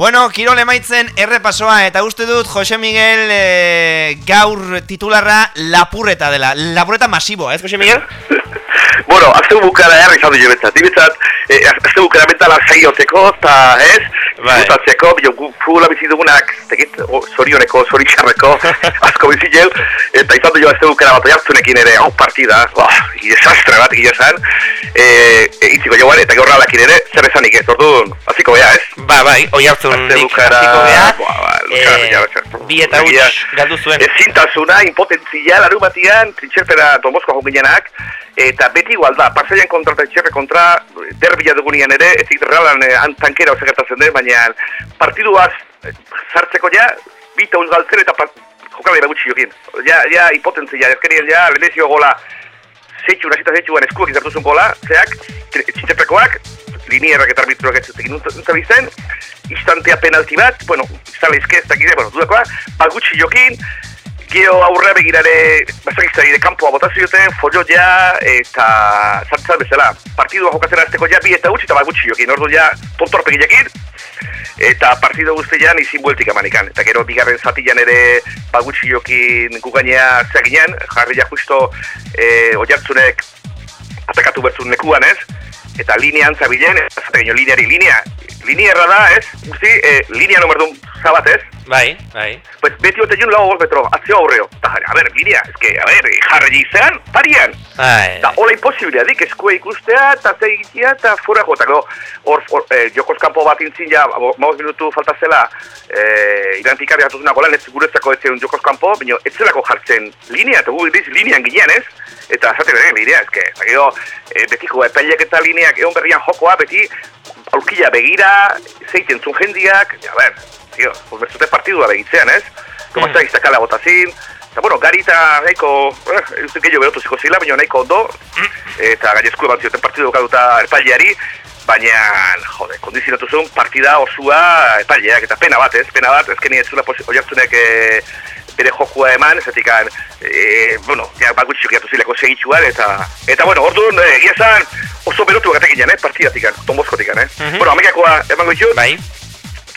Bueno, Kirol emaitzen errepasoa eta uste dut Jose Miguel eh, gaur titularra lapurreta dela. Lapurreta masiboa, ez Jose Miguel? Bueno, azte bukara erri izan du betzat. Dibetzat, eh, azte bukara mentala zaioteko, eta ez, Bai. gutatzeko, bio, gu fugula bizi dugunak, tegit, o, zorioneko, zoritxarreko, asko bizi jel, eta izan du jo azte bukara bat oiartzunekin ere, hau partida, bah, desastre bat gila esan, e, e, itziko joan, eta gaur alakin ere, zer esanik ez, orduan, aziko bea, ez? Ba, bai, oi hartzun bukara, hasiko gea. buah, ba, Eh, ja, bi eta huts galdu zuen. Ezintasuna, impotentzia, trintxerpera Domosko hau ginenak, eta beti igual da, parsaian kontra eta txerre kontra, derbila dugunean ere, ez realan eh, han tankera oso gertatzen den, baina partiduaz eh, sartzeko ja, bita uz galtzen eta pa- jokalera gutxi jokin. Ja, ja, impotentzia, ezkerien ja, lehenezio gola, zeitxu, nasita zeitxuan eskuak izartuzun gola, zeak, txintxerpekoak, linierak eta arbitruak ez zutekin nuntabizen, instantea penalti bat, bueno, izan lehizke ez dakide, bueno, dudakoa, bat gutxi jokin, Gero aurre begirare bazakizari de kanpoa botazio zioten, follo ja, eta zartzat bezala. Partidua jokatzen azteko ja, bi eta gutxi eta bat gutxi jokin, ordu ja, tontorpegilekin, eta partido guztian izin bueltik amanikan. Eta gero bigarren zatian ere bat gutxi jokin gugainea zeaginen, jarri ja justo e, oiartzunek atakatu bertzun nekuan ez, eta linean zabilen, eta zaten lineari linea, linea erra da ez, guzti, e, linea numerdun zabat Bai, bai. Pues beti ote jun lau metro, atzio aurreo. Ta, a ver, linea, es que, a ver, jarri izan, parian. Bai. Da, hola imposibilea dik, eskue ikustea, eta ze egitea, eta fuera jota. Gero, hor, hor, eh, jokos kanpo bat intzin ja, maus minutu falta zela, eh, irantikari hatuzuna golan, ez guretzako ez zen jokos baina ez zelako jartzen linea, eta gu diz, linean ginean ez, eta zate beren linea, eta gero, eh, betiko epaileak eta lineak egon berrian jokoa, beti, aurkila begira, zeiten zun jendiak, a ber, tío, pues bertzute partidua begitzean, ez? Como Mm. mm. ez dakala botazin, eta bueno, gari eta nahiko, eh, ez dut gehiago berotu ziko zila, baina nahiko ondo, eta gainezku eban zioten partidu gaduta erpaileari, baina, jode, kondizionatu zuen partida osua epaileak, eta pena bat, ez? Pena bat, ezkeni ez zula oiartzunek e, bere jokua eman, ez e, bueno, ja, bat gutxi jokiatu zileko segitxuan, eta, eta bueno, orduan, e, egia zan, oso berotu gatekin eh, partidatikan, tombozkotikan, eh? Mhm. Bueno, amekakoa emango ditut, Bai.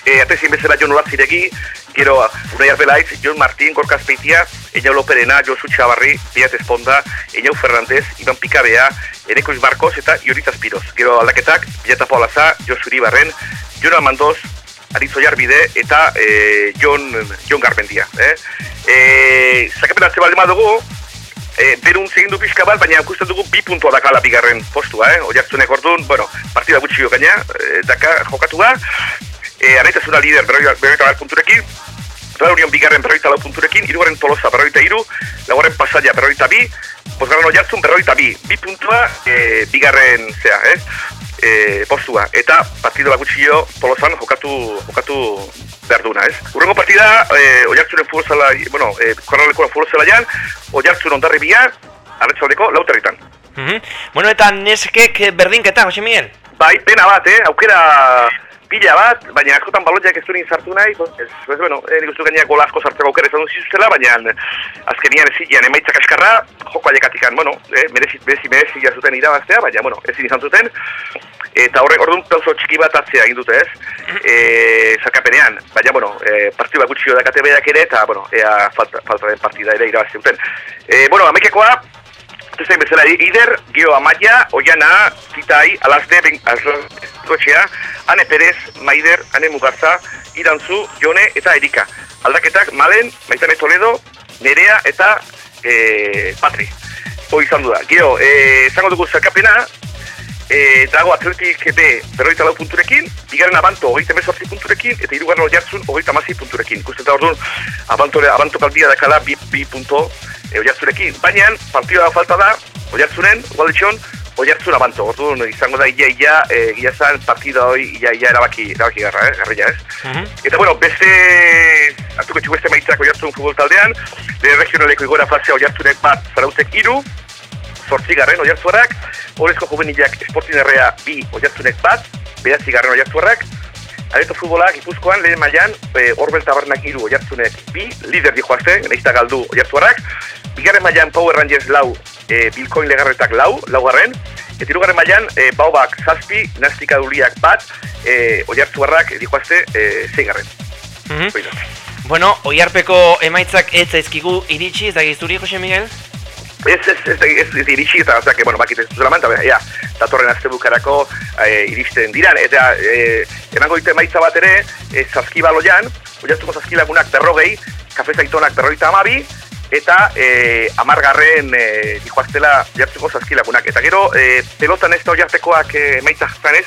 E, atezin bezala Jon Olaziregi, gero Unai Arbelaiz, Jon Martín, Gorka Azpeitia, Eñau Loperena, Josu Txabarri, Biat Esponda, Eñau Fernández, Iban Pikabea, Eneko Barkos eta Iorita Spiroz. Gero aldaketak, Biata Paulaza, Josu Iribarren, Jon Amandoz, Aritzo Jarbide eta e, Jon, Jon Garmendia. Eh? E, Zakapen atze baldin badugu, e, berun zegin du pixka bat, baina ikusten dugu bi puntua dakala bigarren postua, eh? Oiartzunek orduan, bueno, partida gutxi gaina, e, daka jokatua, e, araitasuna lider berroita bat punturekin, Reunion bigarren berroita lau punturekin, irugarren tolosa berroita iru, laugarren pasaia berroita bi, bosgarren oiartzun berroita bi, bi puntua e, bigarren zea, ez? E, postua, eta partido bagutxio tolosan jokatu, jokatu behar duna, ez? Urrengo partida, e, oiartzunen futbolzala, bueno, e, korralekura futbolzala jan, oiartzun ondarri bia, arretzaldeko lauterritan. Mhm. Bueno, eta neskek berdinketa, Jose Miguel? Bai, pena bat, eh? aukera pila bat, baina askotan baloiak ez duen sartu nahi, ez, pues, bueno, eh, nik uste gaineak gola asko sartzeko aukera izan zizuztela, baina azkenian ez zilean emaitzak askarra, joko aiekatikan, bueno, eh, merezi, merezi, merezi zuten irabaztea, baina, bueno, ezin izan zuten, eta horrek orduan pauso txiki bat atzea egin dute ez, e, zarkapenean, baina, bueno, e, partidu bat gutxio dakate berak ere, eta, bueno, ea falta, falta den partida ere irabazte duten. E, bueno, amekekoa, Zezain bezala, Ider, Gio Amaia, Oiana, Zitai, Alazde, ben, Azlotxea, Ane Perez, Maider, Ane Mugarza, Irantzu, Jone eta Erika. Aldaketak, Malen, Maitane Toledo, Nerea eta e, Patri. Hoi izan du da. Gio, e, zango dugu zerkapena, e, dago Atletik B berroita lau punturekin, bigarren abanto hogeita mezortzi punturekin, eta hirugarren oiartzun hogeita mazi punturekin. Ikusten da orduan, abantore, abanto kalbia dakala bi, bi punto e, oiartzurekin. Baina, partida da falta da, oiartzunen, Gualditxon, oiartzun abanto, orduan izango da ia ia, e, gila zan partida hoi ia ia erabaki, erabaki garra, eh, garrilla ez. Mhm. Eta bueno, beste, hartuko txuko beste maitzak oiartzun futbol taldean, de regionaleko igora fasea oiartzunek bat, zarautzek iru, zortzigarren oiartzuarrak, horrezko juvenilak esportinerrea bi oiartzunek bat, beratzigarren oiartzuarrak, Areto futbola Gipuzkoan lehen mailan e, Orbel Tabernak hiru oiartzunek bi, lider dijoazte, naizta galdu oiartzuarrak. Bigarren mailan Power Rangers lau, e, Bilcoin legarretak lau, laugarren. Eta hirugarren mailan e, Baobak zazpi, Nastikaduliak bat, e, oiartzuarrak dijoazte e, zeigarren. Hoi da. Bueno, oiarpeko emaitzak ez zaizkigu iritsi, ez da gizturi, Jose Miguel? Ez, ez, ez, ez, ez iritsi eta, ozak, bueno, bakit ez duzela manta, ea, datorren azte bukarako e, iristen diran, eta e, emango ditu emaitza bat ere, e, zazkibaloian, oiartuko zazkilagunak berrogei, kafezaitonak berroita amabi, eta e, amargarren e, dijoaztela oiartuko zazkilagunak. Eta gero, e, pelotan ez da oiartekoak e, emaitza zanez,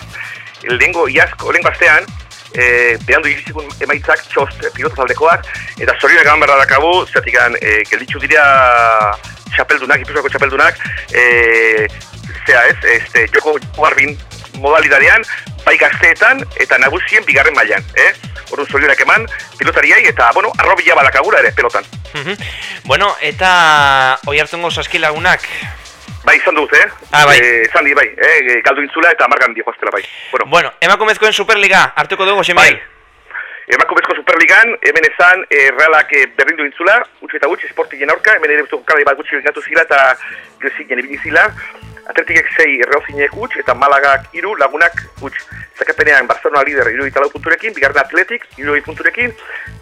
lehengo iazko, lehengo astean, e, behandu irizikun emaitzak txost e, pilota taldekoak, eta zorionak eman berra dakabu, zertik e, gelditzu dira txapeldunak, ipuzako txapeldunak, e, zea ez, este, joko garbin modalidadean, bai gazteetan eta nagusien bigarren mailan, eh? Orduan zorionak eman, pilotariai eta, bueno, arrobila balakagura ere pelotan. Bueno, eta oiartzungo saskilagunak, Bai, izan dut, eh? Ah, bai. Eh, izan di, bai, eh? Galdu intzula eta amargan dihoaztela, bai. Bueno, bueno, emakumezkoen Superliga, hartuko dugu, Jose bai. Emakumezko Superligan, hemen ezan, eh, realak eh, berdindu intzula, utxe eta utxe, esportien aurka, hemen ere bestu jokala bat gutxi gatu zila eta grezinen ibili zila. Atletikek zei erreozinek utx eta Malagak iru lagunak utx. Zakapenean Barcelona lider irudi talau punturekin, bigarren Atletik irudi punturekin,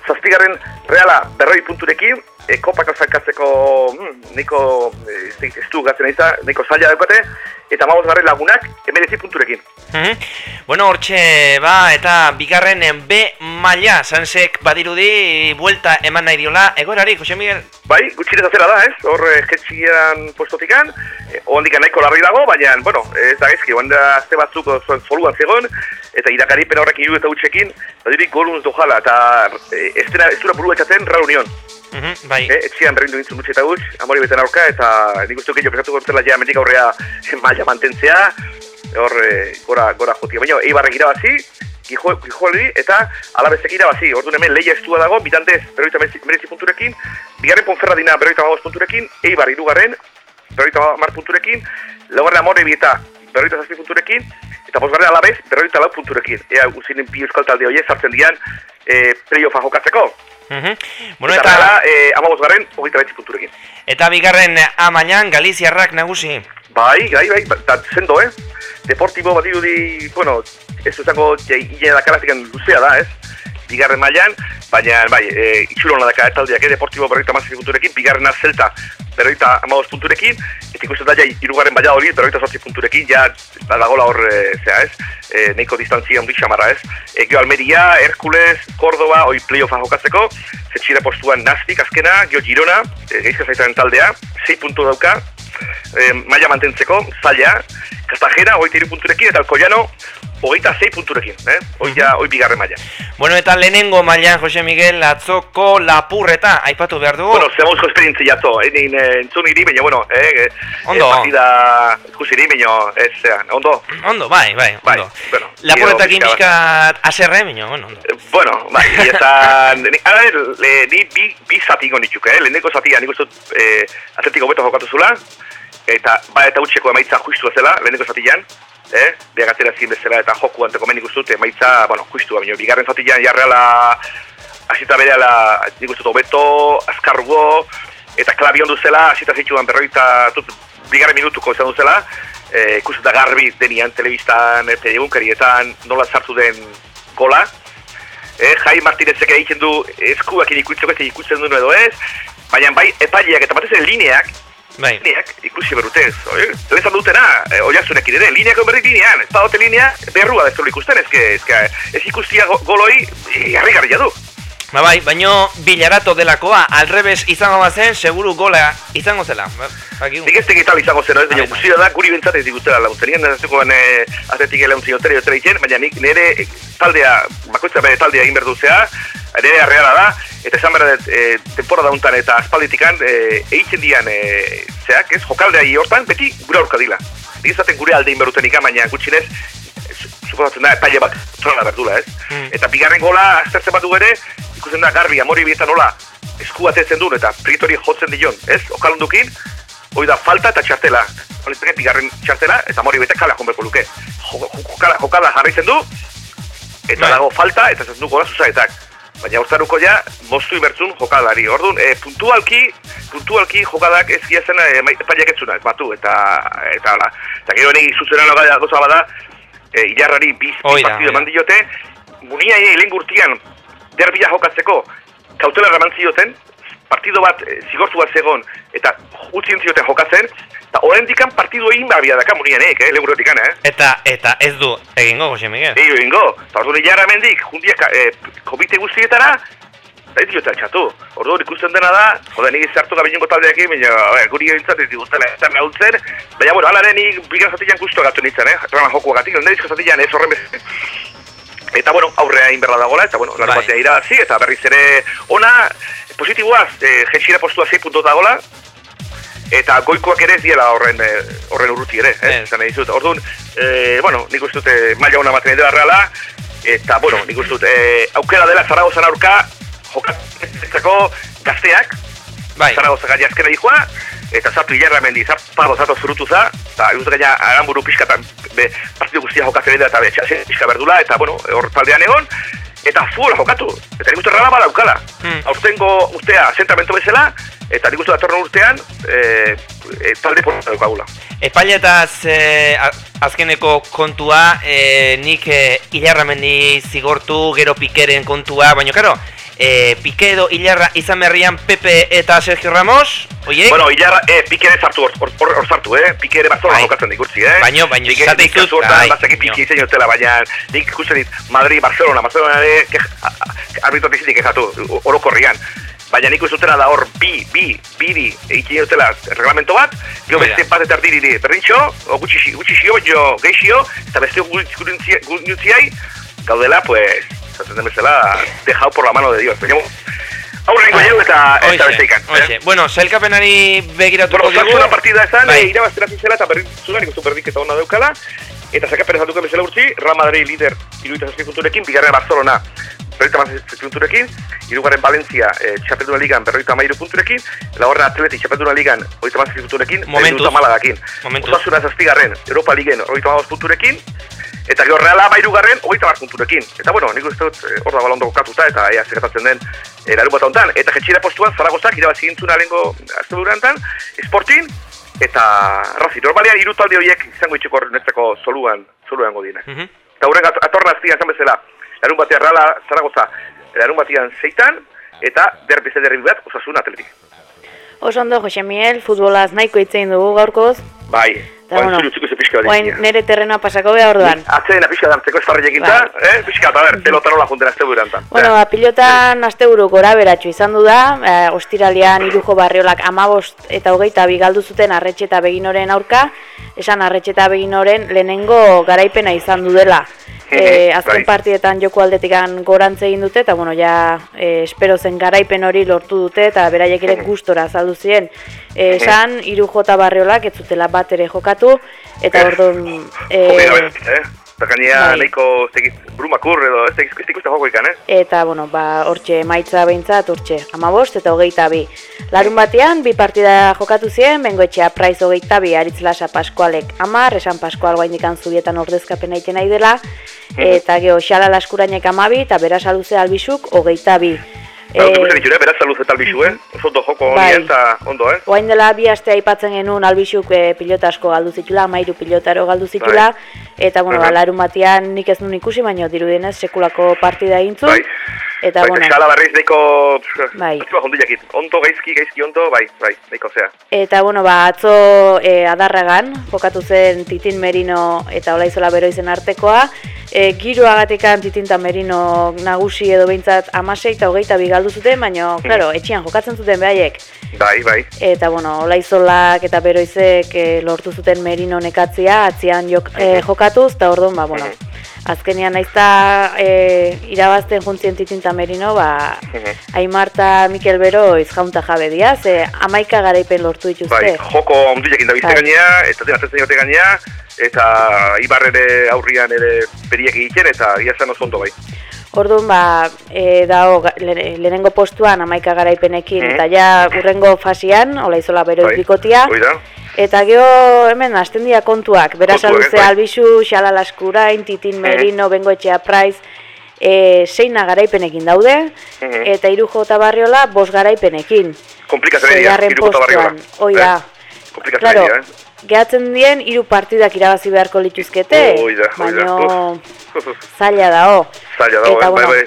zazpigarren Reala berroi punturekin, e, kopak azalkatzeko, hmm, niko, e, ez du gatzen eiza, niko zaila daukate, eta maboz garren lagunak emerezi punturekin. Mhm. Bueno, hortxe, ba, eta bigarren en B maila, Sansek badirudi, buelta eman nahi diola, egorari, Jose Miguel? Bai, gutxinez azera da, ez? Hor, eh, jetxian postotikan, ondik nahiko larri dago, baina, bueno, ez da gaizki, oan da azte batzuk zuen foluan zegoen, eta irakaripen horrek iru eta utxekin, badirik golun dojala, eta eh, ez dena, ez dura buru etxaten reunion. Mhm, bai. Eh, etxian berrindu dintzun utxe eta utx, amori beten aurka, eta nik uste gehiago pesatu gortzela ja mendik aurrea maila mantentzea, hor, eh, gora, gora jotia. Baina, eibarrek irabazi, Gijo, Gijoli eta alabezek irabazi. Orduan hemen lehia estua dago, bitantez berroita merezi punturekin, bigarren Ponferradina berroita magoz punturekin, Eibar irugarren, berroita mar punturekin, laugarren Amore eta berroita zazpi punturekin, eta bosgarren alabez berroita lau punturekin. Ea, uzinen pi euskal talde horiek sartzen dian e, playoffa jokatzeko. Mhm. Bueno, eta eta, gara, e, amabosgarren, hogeita betzi punturekin. eta bigarren amainan Galiziarrak nagusi. Bai, bai, bai, eta sendo, eh? Deportibo bat dirudi, bueno, ez duzango hile dakaratikan luzea da, ez? Bigarren mailan, baina, bai, e, itxuron daka taldeak, eh? Deportibo berroita mazazpi punturekin, bigarrena zelta berroita amagoz punturekin, eta ikusten da, ja, irugarren baila hori, berroita zortzi punturekin, ja, badagola hor, e, zea, ez? E, neiko distantzia handi xamarra, ez? E, Geo Almeria, Herkules, Cordoba, oi playoffa jokatzeko, zetxira postuan Nastik azkena, Geo Girona, e, geizka zaitaren taldea, 6 puntu dauka, e, maila mantentzeko, zaila, Kastajera, hogeita iru punturekin, eta Alcoyano, hogeita zei punturekin, eh? Hoi, ja, hoi bigarren maila. Bueno, eta lehenengo mailan Jose Miguel atzoko lapurreta, aipatu behar dugu. Bueno, zemauzko esperientzia jato, eh? Nin eh, entzun iri, baina, bueno, eh? Ondo. Eh, partida ikusi iri, baina, ez, eh, ondo. Ondo, bai, bai, Bai, ondo. bueno, Lapurretakin pixkat aserre, baina, bueno, ondo. Eh, Bueno, bai, eta, ni, ara, le, ni bi, bi zati ingo nitxuk, eh? Leheneko zatia, nik uste eh, atletiko beto jokatu zula, eta, ba, eta utxeko emaitza justu zela, leheneko zatian, eh? Beha gatzera zin bezala, eta joku anteko menik uste dut, emaitza, bueno, justu, baina, bigarren zatian, jarreala, hasita bereala, nik uste dut, hobeto, azkarrugo, eta klabi ondu zela, hasita zitsuan berroita, tut, bigarren minutuko izan duzela, eh, ikusten da garbi denian, telebistan, eh, egunkarietan, nola sartu den gola, eh, Jai Martinezek egiten du eskuakin ikutzeko ez ikusten duen edo ez, baina bai epaileak eta batez ere lineak, Bai. lineak ikusi berutez, oi? Lehen dutena, e, oiarzunekin ere, lineako berrik linean, ez badote linea, berrua ez ikusten, ez, que, ez, ez ikustia go, goloi, harri garria du. Ba bai, baino bilarato delakoa, alrebes izango bazen, seguru gola izango zela. Ba. Nik ez tegit tal izango zen, ez, baina Bai, bai. guztia da, guri bentsat ez digutela laguntzen. Nien ez dukoan e, atletik laguntzen jotera jotera egiten, baina nik nire eh, taldea, bakoitza bere taldea egin berduzea, nire arreala da, eta esan behar dut, e, temporada untan eta aspalditikan, e, egiten dian, e, zeak, ez, jokaldea hortan, beti gura aurka dila. izaten gure aldein beruten ikan, baina gutxinez, suposatzen da, epaile bat trola berdula, ez? Mm. Eta bigarren gola, aztertzen badu ere, ikusten da, garbi, amori bietan nola, esku atetzen duen, eta pritori jotzen dion, ez? Okalundukin, hoi da, falta eta txartela. Holitzeke, bigarren txartela, eta amori bietan kala jonbeko luke. Jo- jo- Jokala, jokala jarraitzen du, eta Bai. dago falta, eta ez du gola zuzaetak. Baina urtaruko ja, moztu ibertzun jokalari. Orduan, e, puntualki, puntualki jokadak ez giazen e, epaileak etzuna, batu, eta, eta hala. Eta gero negi zuzena noga goza bada, e, ilarrari biz, biz da. eman diote, munia e, lehen gurtian, derbila jokatzeko, kautela eman zioten, partido bat e, zigortu bat zegon, eta utzien zioten jokatzen, eta horrendikan partidu egin barbia daka munianek, eh, gurtikan, eh? Eta, eta ez du egingo, Jose Miguel. Eio ingo, eta orduan ilarra mendik, jundiak e, komite guztietara, eta ez diote altxatu. Orduan ikusten dena da, jode, nik izartu gabinengo taldeakin, baina e, guri egintzat ez digutela ez da hautzen, baina, bueno, alare nik bigan zatilan gustu gatu nintzen, eh? Rama joko agatik, nire zatilan ez horren bezala. Eta, bueno, aurrea inberra dagoela, eta, bueno, laro Bai. batea eta berriz ere, ona, positiboaz, e, jetxira postua 6 puntot dagoela, eta goikoak ere ez diela horren eh, horren urruti ere, eh? Ez. Esan nahi dizut. Orduan, eh, bueno, nik uste dut eh, maila ona ematen dela reala, eta, bueno, nik uste dut eh, aukera dela Zaragozan aurka jokatzeko gazteak, Bai, Zaragoza gai azkena dijoa, eta zartu hilarra mendi, zarpago zato zurutu za, eta irutu gaina aramburu pixka, eta be, partidu guztia jokatzen dira, eta be, txasen pixka berdula, eta, bueno, hor taldean egon, eta futbola jokatu, eta nik uste rala bada aukala. Hmm. Aurtengo urtea zentramentu bezala, eta nik uste datorren urtean, e, e, talde porta daukagula. Epailetaz eh, a- azkeneko kontua, eh, nik eh, Ilarramendi zigortu, gero Pikeren kontua, baina karo, eh, Pike edo Ilarra izan berrian Pepe eta Sergio Ramos, oiek? Bueno, hilarra, e, pike ere sartu, hor, hor, hor, sartu, eh? Pike ere Bai. jokatzen dikurtzi, eh? Baino, baino, dizut, kasu hortan bai, bazaki baino. pike izan jotela, baina nik ikusten dit Madrid, Barcelona, Barcelona ere arbitro tizitik ezatu, orokorrian. Baina nik uste dutela da hor bi, bi, biri egiten dutela reglamento bat, da. beste bat eta erdiri berrintxo, gutxi, gutxi xio, baino geixio, eta beste gutxi gaudela, pues, zaten den bezala, dejau por la mano de Dios. Baina, aurrengo jau eta, eta Hoxe, beste ikan. hoxe. Bueno, sailkapenari begiratuko Bueno, dugu. Osasuna partida esan, Bai. bai. irabaztera zizela eta berri zudan ikustu berdiketa ona daukala. Eta sakapen ezatuko bezala urtzi, Real Madrid lider iruita zazpi punturekin, bigarren Barcelona berroita mazazpi punturekin, irugarren Valencia eh, Txapelduna Ligan berroita amairu punturekin, laugarren Atleti Txapelduna Ligan oita mazazpi punturekin, Momentuz. malagakin. Momentuz. Osasuna zazpigarren Europa Ligen oita mazazpi punturekin, eta gero Reala amairugarren hogeita mar punturekin. Eta bueno, nik uste dut eh, hor da ondo kokatuta eta ea zeratatzen den eh, larun bat hontan. Eta jetxira postuan Zaragozak irabazi gintzuna lehenko azte durantan, Sporting eta Razi. Normalean hiru talde horiek izango itxeko netzeko soluan, soluan godienak. Mhm. Eta horrek at- atorna aztian esan bezala, larun batean Reala Zaragoza, larun batean zeitan, eta derbi ze derbi bat, osasun atletik. Oso ondo, Jose Miguel, futbolaz nahiko hitzein dugu gaurkoz. Bai, Eta, bueno, utziko ze pixka bat Oain egitea. nere terrenoa pasako beha orduan. Atzena pixka dartzeko estarri eginta, eh? Pixka bat, a ber, pelota nola junten azte burantan. Bueno, ba, pilotan asteburu gora beratxu izan du da, e, ostiralean irujo barriolak amabost eta hogeita bi galdu zuten arretxe eta beginoren aurka, esan arretxe eta beginoren lehenengo garaipena izan du dela. E, azken Bai. partietan joko aldetikan gorantze egin dute, eta bueno, ja e, espero zen garaipen hori lortu dute, eta beraiek ere gustora azaldu ziren. E, esan, iru jota barriolak ez zutela bat ere jokatu, eta orduan... Jope gabe, eh? Eta gainea bai. nahiko, brumakur edo, ez tegiz, ez ikuste joko ikan, eh? Eta, bueno, ba, hortxe maitza behintzat, hortxe, amabost eta hogeita bi. Larun batean, bi partida jokatu ziren, bengoetxea praiz hogeita bi, aritz lasa Paskualek amar, esan Paskual guaindikan zubietan ordezkapen egiten nahi dela, eta geho, xala laskurainek amabi, eta beraz aluze albizuk hogeita bi. Eta dut ikusten ditu, eh? Beraz saluz eta eh? Oso ondo joko Bai. hori eta ondo, eh? Oain dela bi aste aipatzen genuen albizuk e, pilota asko galdu zitula, mairu pilotaro galdu zitula, eta bueno, ba, Aha. larun batean nik ez nun ikusi, baina dirudienez sekulako partida zuen. Bai. Eta, bai, bueno, Xala berriz nahiko... Bai. Jakit. Ondo, gaizki, gaizki ondo, bai, bai, nahiko zea. Eta bueno, ba, atzo e, adarragan, jokatu zen Titin Merino eta Olaizola Beroizen artekoa. E, giroagatikan Titin eta Merino nagusi edo behintzat amasei eta hogeita bi galdu zuten, baina, claro, etxean jokatzen zuten behaiek. Bai, bai. Eta, bueno, Olaizolak eta Beroizek e, lortu zuten Merino nekatzia, atzian jok, e, jokatuz, eta orduan, ba, bueno, azkenean naizta e, irabazten juntzien titinta merino, ba. Aimarta Mikel Bero izjaunta jabe dira, ze amaika garaipen lortu dituzte. Bai, joko ondilekin da bizte Bai. gainea, eta jote gainea, eta Ibar ere aurrian ere periak egiten, eta ia zen oso ondo bai. Orduan, ba, e, dago, lehenengo postuan amaika garaipenekin, Mhm. eta ja urrengo fasian, ola izola bero Bai. bikotia, eta geho hemen hasten dira kontuak, beraz aluze bai. albizu, xalal askurain, titin merino, bengoetxea praiz, e, seina garaipenekin daude, Mhm. eta iru jota barriola, bos garaipenekin. Komplikatzen dira, hiru gota barriola. hoi da. Komplikatzen dira, eh? Gehatzen dien hiru partidak irabazi beharko lituzkete, Hoi da, hoi da. baino zaila dao. Zaila dago, eta, eh, bai, bueno, bai.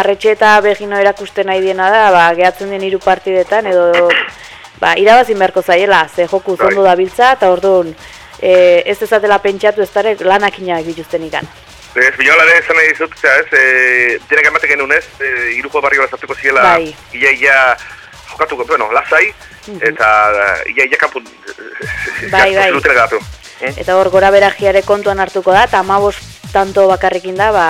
arretxe eta begino erakusten nahi diena da, ba, gehatzen den hiru partidetan, edo ba, irabazi beharko zaiela, ze joku Bai. zondo dabiltza, eta orduan e, ez ezatela pentsatu ez darek lanakinak dituzten ikan. Ez, binola ere esan nahi dizut, ez, e, denek ematen genuen ez, e, iruko barriola zartuko ziela, Bai. ia, ia, jokatuko, bueno, lasai, eta ia, ia kapun, Bai, bai. Gatu. Mm? Eta hor gora berajiare kontuan hartuko da, eta amabos tanto bakarrekin da, ba,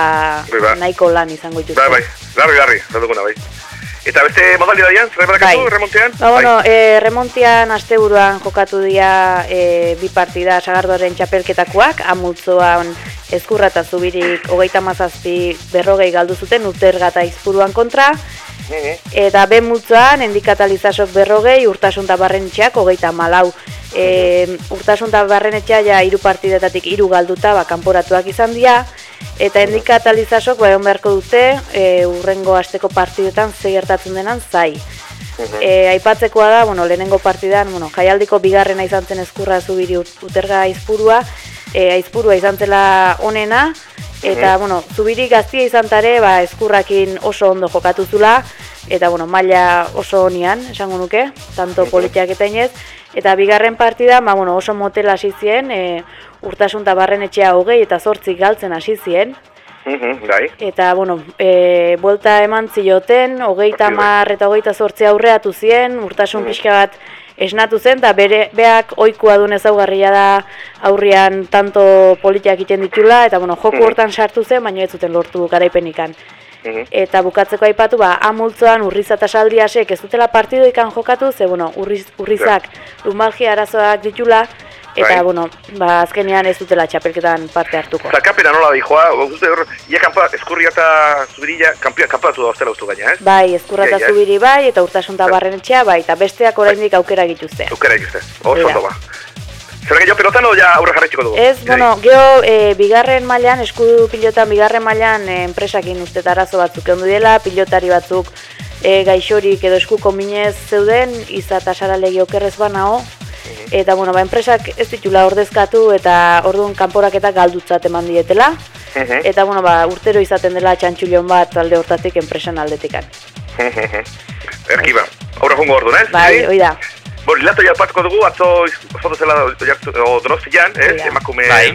Bai, bai. nahiko lan izango dituzte. Bai, bai, garri, garri, zadukuna, bai. Eta beste modalidad dian, zer barakatu, Bai. remontean? Ba, bueno, e, remontian asteburuan jokatu dira e, bi partida sagardoaren txapelketakoak, amultzoan ezkurra eta zubirik hogeita mazazpi berrogei galdu zuten uterga eta izpuruan kontra, Mhm. eta ben multzoan endikatalizasok berrogei, urtasun eta barrenetxeak hogeita malau. E, urtasun eta barrenetxea ja hiru partidetatik hiru galduta ba, kanporatuak izan dira, eta endikatalizasok ba, egon beharko dute e, urrengo asteko partidetan ze gertatzen denan zai. E, aipatzekoa da, bueno, lehenengo partidan, bueno, jaialdiko bigarrena izan zen ezkurra zubiri ut- uterga aizpurua, e, aizpurua izan zela onena, eta, bueno, zubiri gaztia izan tare, ba, ezkurrakin oso ondo jokatu zula, eta, bueno, maila oso onian, esango nuke, tanto politiak eta inez, eta bigarren partida, ba, bueno, oso motel hasi zien, e, urtasun barren etxea hogei eta zortzik galtzen hasi zien, Mhm, Bai, Eta, bueno, e, buelta eman zioten, hogeita Bai, mar eta hogeita zortzi aurreatu zien, urtasun pixka bat esnatu zen, eta bere, beak oikua duen ezaugarria da aurrian tanto politiak egiten ditula, eta, bueno, joku Mhm. hortan sartu zen, baina ez zuten lortu garaipenikan. Mhm. Eta bukatzeko aipatu, ba, amultzoan urriza eta saldiasek ez dutela partidoikan jokatu, ze, bueno, urriz, urrizak lumalgia arazoak ditula, eta, Bai. bueno, ba, azkenean ez dutela txapelketan parte hartuko. Zakapena nola dijoa, uste hor, ia kanpa, eskurria eta zubirilla, kanpia, kanpatu da ostela ustu gaina, ez? Bai, ezkurra eta zubiri bai, eta urtasun eta barrenetxea bai, eta besteak oraindik aukera gituzte. Eukera ikuste, oso ondo ba. Zer gehiago pelotan o ja aurre jarretxiko dugu? Ez, bueno, geho, e, bigarren mailan, eskudu pilotan bigarren mailan e, enpresakin uste arazo batzuk egon dela, pilotari batzuk e, gaixorik edo eskuko minez zeuden, iza eta saralegi okerrez banao, eta, bueno, ba, enpresak ez ditula ordezkatu, eta orduan kanporaketa galdutzat eman dietela, eta, bueno, ba, urtero izaten dela txantxulion bat alde hortatik enpresan aldetikan. Erki ba, aurre jungo ordu, ez? Bai, hoi da. Bon, lato jalpatuko dugu, atzo foto zela donostian, ez? Da. Emakume Bai.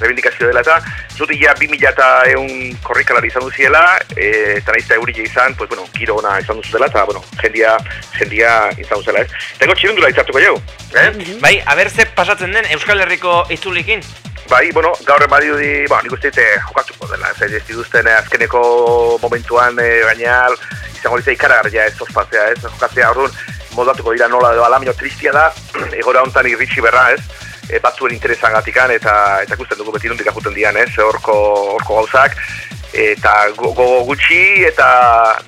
Reivindikazio dela eta zuti ja 2000 eta eun korrikalari izan duziela, e, eta nahiz eta eurile izan, pues, bueno, giro ona izan duzutela, eta, bueno, jendia, jendia izan duzela, ez? Tego txirundula itzartuko jau, eh? Bai, aber ze pasatzen den Euskal Herriko itzulikin? Bai, bueno, gaur emadio di, ba, nik uste dut, eh, jokatuko dela, ez ez dituzten eh, azkeneko momentuan eh, gaina izango ditzen ikaragarria ez ospatzea, ez, jokatzea orduan moldatuko dira nola edo alamino tristia da, egora hontan irritsi berra, ez, e, batzuen interesangatikan eta eta ikusten dugu beti nondik akuten dian, ez, horko, horko gauzak, eta go- gogo gutxi eta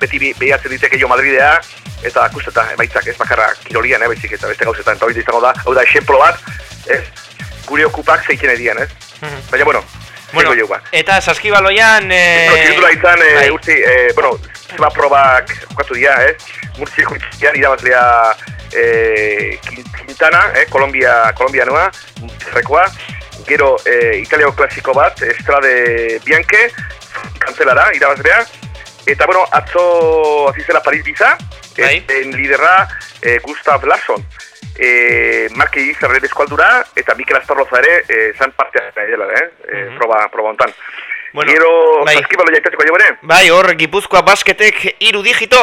beti behiatzen diteke jo Madridea, eta akusteta emaitzak ez bakarra kirolian, eh, baizik eta beste gauzetan, eta hori izango da, hau da, esenplo bat, ez, gure okupak zeitzen edian, ez? Baina, bueno, Bueno, eta saskibaloian... Eh, Eh, bueno, txirindula izan, eh, bai. urtzi, eh, bueno, zeba probak jokatu dira, eh? Murtziko itzian irabazlea eh, Quin- Quintana, eh, Kolombia, Kolombia noa, Murtzikoa, gero eh, Italiako klasiko bat, Estrade Bianche, kantzelara, irabazlea, eta, bueno, atzo azizela Paris Biza, Bai. en liderra eh, Gustav Larsson, eh, Marke Izarren eskualdura, eta Mikel Astarloza ere, eh, zan partea nahi dela, eh? eh Mhm. proba, proba hontan. Bueno, Gero, bai. saskibalo jaitatuko jo bere? Bai, hor, Gipuzkoa basketek iru digito,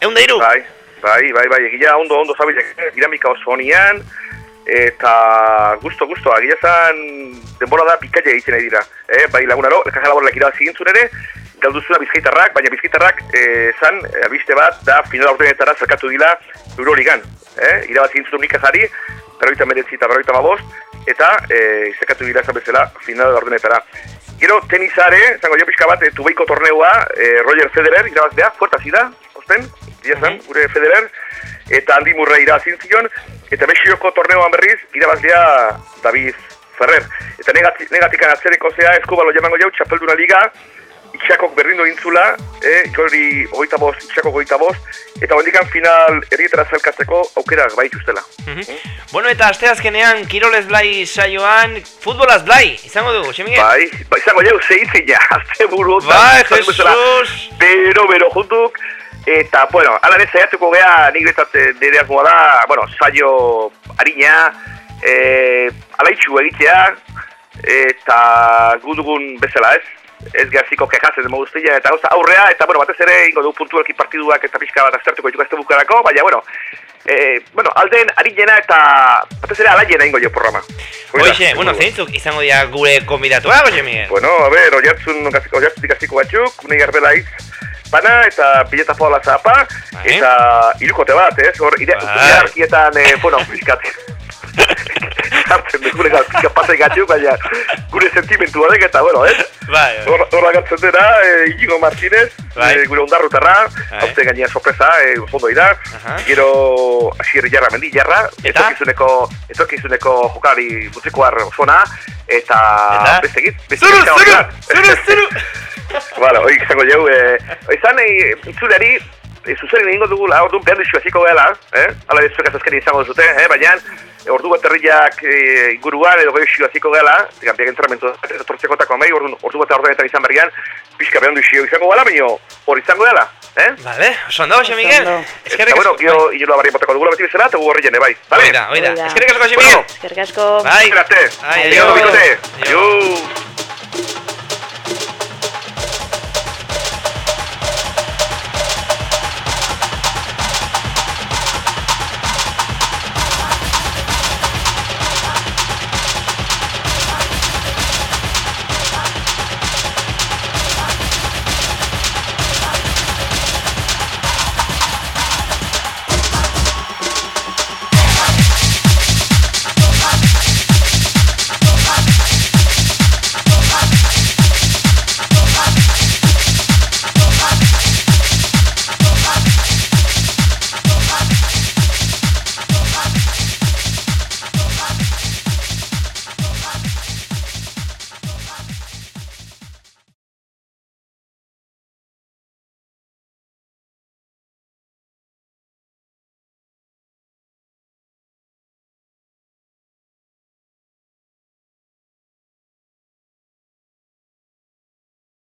egun da iru. Bai, bai, bai, bai, egia ondo, ondo zabilek, dinamika oso honian, eta gusto, gusto, agia zan denbora da pikaia egiten nahi dira. Eh? Bai lagunaro, kaja laboralak irabazi gintzun ere, galduzuna bizkaitarrak, baina bizkaitarrak eh, zan, albiste bat, da final aurtenetara zerkatu dila Euroligan. Eh? Irabazi gintzun nik ezari, berroita meretzi eta berroita mabost, eta eh, zerkatu dila esan bezala final aurtenetara. Gero, tenisare, zango jo pixka bat, e, tubeiko torneua, e, Roger Federer, irabaztea, fuerta zida, osten, dira zan, Mhm. gure Federer, eta Andy Murray irabazin zion, eta Mexioko torneoan berriz, irabazlea David Ferrer. Eta negati, negatikan atzereko zea, eskubalo jamango jau, txapelduna liga, itxakok berrindu intzula, eh, hori hogeita bost, itxakok hogeita bost, eta hondikan final herrietara zelkatzeko aukerak bai ustela. Mhm. Bueno, eta asteazkenean Kirolez Blai saioan futbolaz Blai, izango dugu, xe Miguel? Bai, bai, izango jau, zeitzina, azte buru. Bai, Jesus! Bero, bero, juntuk. Eta, bueno, ala ere zaiatuko gea, nik bezat nire asmoa da, bueno, saio harina, e, alaitxu egitea, eta gu dugun bezala ez, ez gaziko kejatzen demo guztia, eta gauza aurrea, eta, bueno, batez ere, ingo dugu puntualki partiduak eta pixka bat aztertuko dituko este bukarako, baina, bueno, e, bueno, alden harinena eta batez ere alaiena ingo jo programa. Hoxe, bueno, zeintzuk izango dira gure konbidatuak, xe Miguel? Bueno, a ver, oiartzun, oiartzutik hasiko batzuk, unai garbelaiz, bana, eta pileta paola zapa, eta irukote bat, ez? Hor, ire, Bai. hierarkietan, eh, bueno, Zartzen de gure gaz, pixkat pasai gatzuk, baina gure sentimentu badek eta, bueno, ez? Bai, bai. Hor, hor agertzen dena, eh, Iñigo Martínez, Bai. eh, gure ondarrutarra, Bai. haute gainera sorpresa, eh, ondo ira, Aha. gero asier jarra mendi jarra, Eta? etorkizuneko, etorkizuneko jokari mutikoar osona, eta, Eta? beste egit, beste Zuru, egit, zuru, da. zuru, zuru! Bueno, hoi izango jau, eh, izan eh, itzuleari, eh, zuzenin egingo dugula, orduan behar dizu hasiko gela, eh? Hala ez zuek azazkeni izango duzute, eh? Baina, eh, ordu bat herriak eh, inguruan edo gehiago hasiko gela, zikampiak entramentu etortzekotako amei, ordu, ordu bat ordenetan izan berrian, pixka behar dizu izango gela, baina hor izango gela, eh? Vale, oso ondo, xe Miguel? Eskerrik Eta, bueno, asko. gio, inola barri botako dugula beti bezala, eta gu horri jene, bai. Vale? Oida, oida. Eskerrik asko, Bueno. Miguel? Eskerrik asko. Bai. Espérate. Ai, Adio, adio. bikote. Adio. Adio.